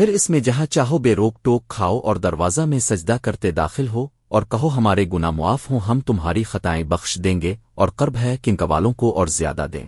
پھر اس میں جہاں چاہو بے روک ٹوک کھاؤ اور دروازہ میں سجدہ کرتے داخل ہو اور کہو ہمارے گنا معاف ہوں، ہم تمہاری خطائیں بخش دیں گے اور قرب ہے کن قوالوں کو اور زیادہ دیں۔